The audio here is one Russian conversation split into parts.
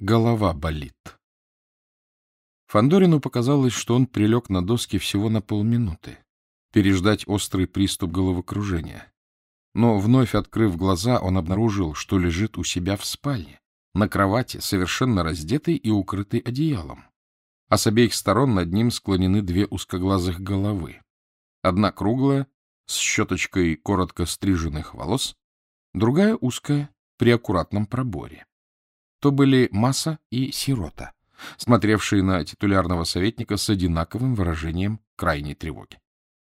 Голова болит. Фандорину показалось, что он прилег на доске всего на полминуты, переждать острый приступ головокружения. Но, вновь открыв глаза, он обнаружил, что лежит у себя в спальне, на кровати, совершенно раздетый и укрытый одеялом. А с обеих сторон над ним склонены две узкоглазых головы. Одна круглая, с щеточкой коротко стриженных волос, другая узкая, при аккуратном проборе то были Масса и Сирота, смотревшие на титулярного советника с одинаковым выражением крайней тревоги.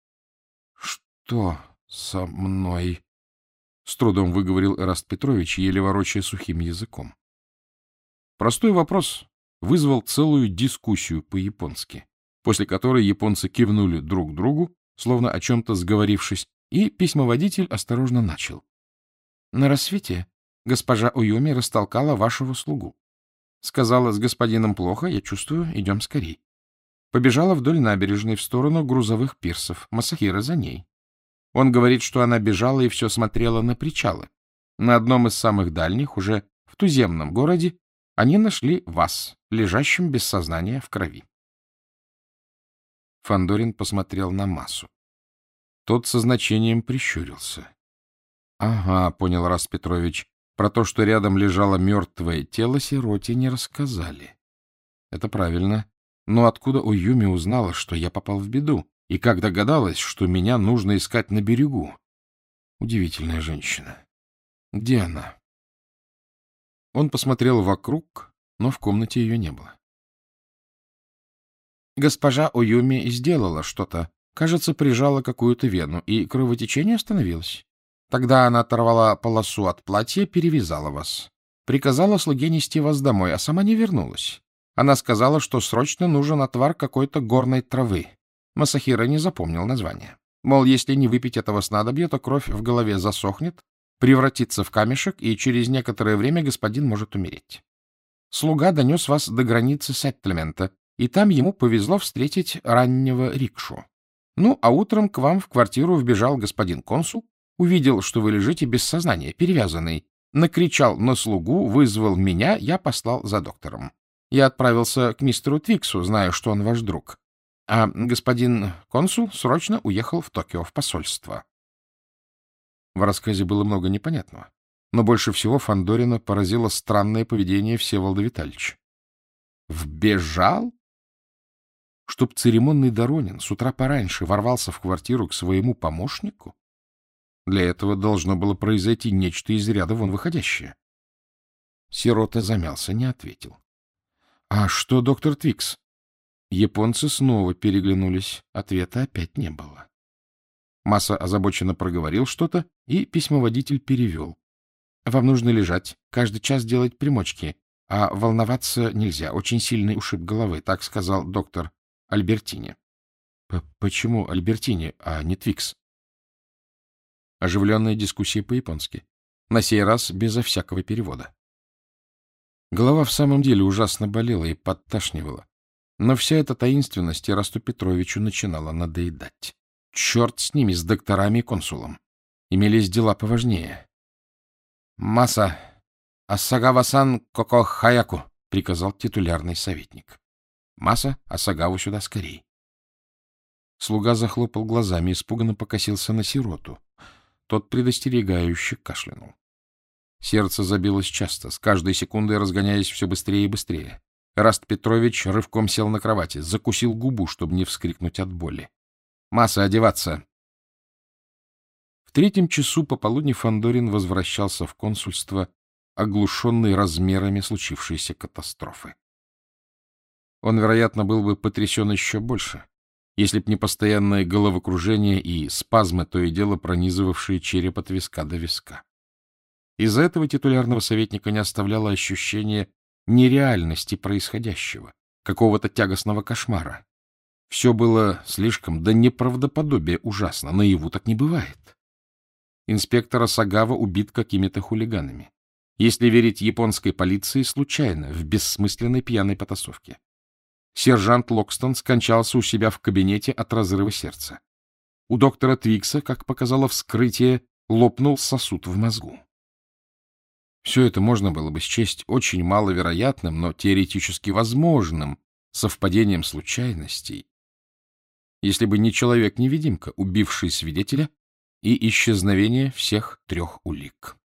— Что со мной? — с трудом выговорил Эраст Петрович, еле ворочая сухим языком. Простой вопрос вызвал целую дискуссию по-японски, после которой японцы кивнули друг другу, словно о чем-то сговорившись, и письмоводитель осторожно начал. — На рассвете Госпожа Уюми растолкала вашего слугу. Сказала, с господином плохо, я чувствую, идем скорей. Побежала вдоль набережной в сторону грузовых пирсов, Масахира за ней. Он говорит, что она бежала и все смотрела на причалы. На одном из самых дальних, уже в туземном городе, они нашли вас, лежащим без сознания в крови. Фандорин посмотрел на массу. Тот со значением прищурился. — Ага, — понял Рас Петрович, про то, что рядом лежало мертвое тело, сироте не рассказали. Это правильно. Но откуда Уюми узнала, что я попал в беду? И как догадалась, что меня нужно искать на берегу? Удивительная женщина. Где она? Он посмотрел вокруг, но в комнате ее не было. Госпожа Уюми сделала что-то. Кажется, прижала какую-то вену, и кровотечение остановилось. Тогда она оторвала полосу от платья, перевязала вас. Приказала слуге нести вас домой, а сама не вернулась. Она сказала, что срочно нужен отвар какой-то горной травы. Масахира не запомнил название. Мол, если не выпить этого снадобья, то кровь в голове засохнет, превратится в камешек, и через некоторое время господин может умереть. Слуга донес вас до границы Сеттельмента, и там ему повезло встретить раннего рикшу. Ну, а утром к вам в квартиру вбежал господин консул Увидел, что вы лежите без сознания, перевязанный. Накричал на слугу, вызвал меня, я послал за доктором. Я отправился к мистеру Твиксу, зная, что он ваш друг. А господин консул срочно уехал в Токио, в посольство. В рассказе было много непонятного. Но больше всего Фандорина поразило странное поведение Всеволода Витальевича. Вбежал? Чтоб церемонный Доронин с утра пораньше ворвался в квартиру к своему помощнику? Для этого должно было произойти нечто из ряда вон выходящее. Сирота замялся, не ответил. — А что, доктор Твикс? Японцы снова переглянулись. Ответа опять не было. Масса озабоченно проговорил что-то, и письмоводитель перевел. — Вам нужно лежать, каждый час делать примочки, а волноваться нельзя, очень сильный ушиб головы, так сказал доктор Альбертини. — Почему Альбертини, а не Твикс? Оживленная дискуссия по-японски. На сей раз безо всякого перевода. Голова в самом деле ужасно болела и подташнивала. Но вся эта таинственность Ирасту Петровичу начинала надоедать. Черт с ними, с докторами и консулом. Имелись дела поважнее. — Маса, Асагава-сан Коко Хаяку, — приказал титулярный советник. — Маса, Асагаву сюда скорей. Слуга захлопал глазами, испуганно покосился на сироту. Тот предостерегающе кашлянул. Сердце забилось часто, с каждой секундой разгоняясь все быстрее и быстрее. Раст Петрович рывком сел на кровати, закусил губу, чтобы не вскрикнуть от боли. «Масса, одеваться!» В третьем часу пополудни Фандорин возвращался в консульство, оглушенный размерами случившейся катастрофы. Он, вероятно, был бы потрясен еще больше, если б не постоянное головокружение и спазмы, то и дело пронизывавшие череп от виска до виска. Из-за этого титулярного советника не оставляло ощущение нереальности происходящего, какого-то тягостного кошмара. Все было слишком до неправдоподобия ужасно, наяву так не бывает. Инспектора Сагава убит какими-то хулиганами. Если верить японской полиции, случайно, в бессмысленной пьяной потасовке сержант Локстон скончался у себя в кабинете от разрыва сердца. У доктора Твикса, как показало вскрытие, лопнул сосуд в мозгу. Все это можно было бы счесть очень маловероятным, но теоретически возможным совпадением случайностей, если бы не человек-невидимка, убивший свидетеля, и исчезновение всех трех улик.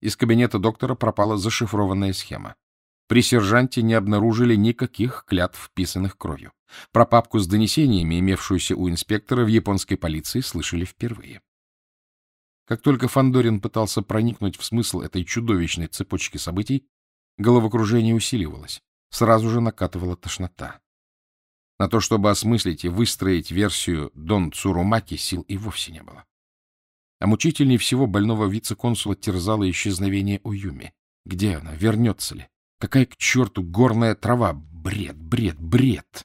Из кабинета доктора пропала зашифрованная схема. При сержанте не обнаружили никаких клятв, вписанных кровью. Про папку с донесениями, имевшуюся у инспектора в японской полиции, слышали впервые. Как только Фандорин пытался проникнуть в смысл этой чудовищной цепочки событий, головокружение усиливалось, сразу же накатывала тошнота. На то, чтобы осмыслить и выстроить версию Дон Цурумаки, сил и вовсе не было. А мучительнее всего больного вице-консула терзало исчезновение Уюми. Где она? Вернется ли? Какая к черту горная трава? Бред, бред, бред!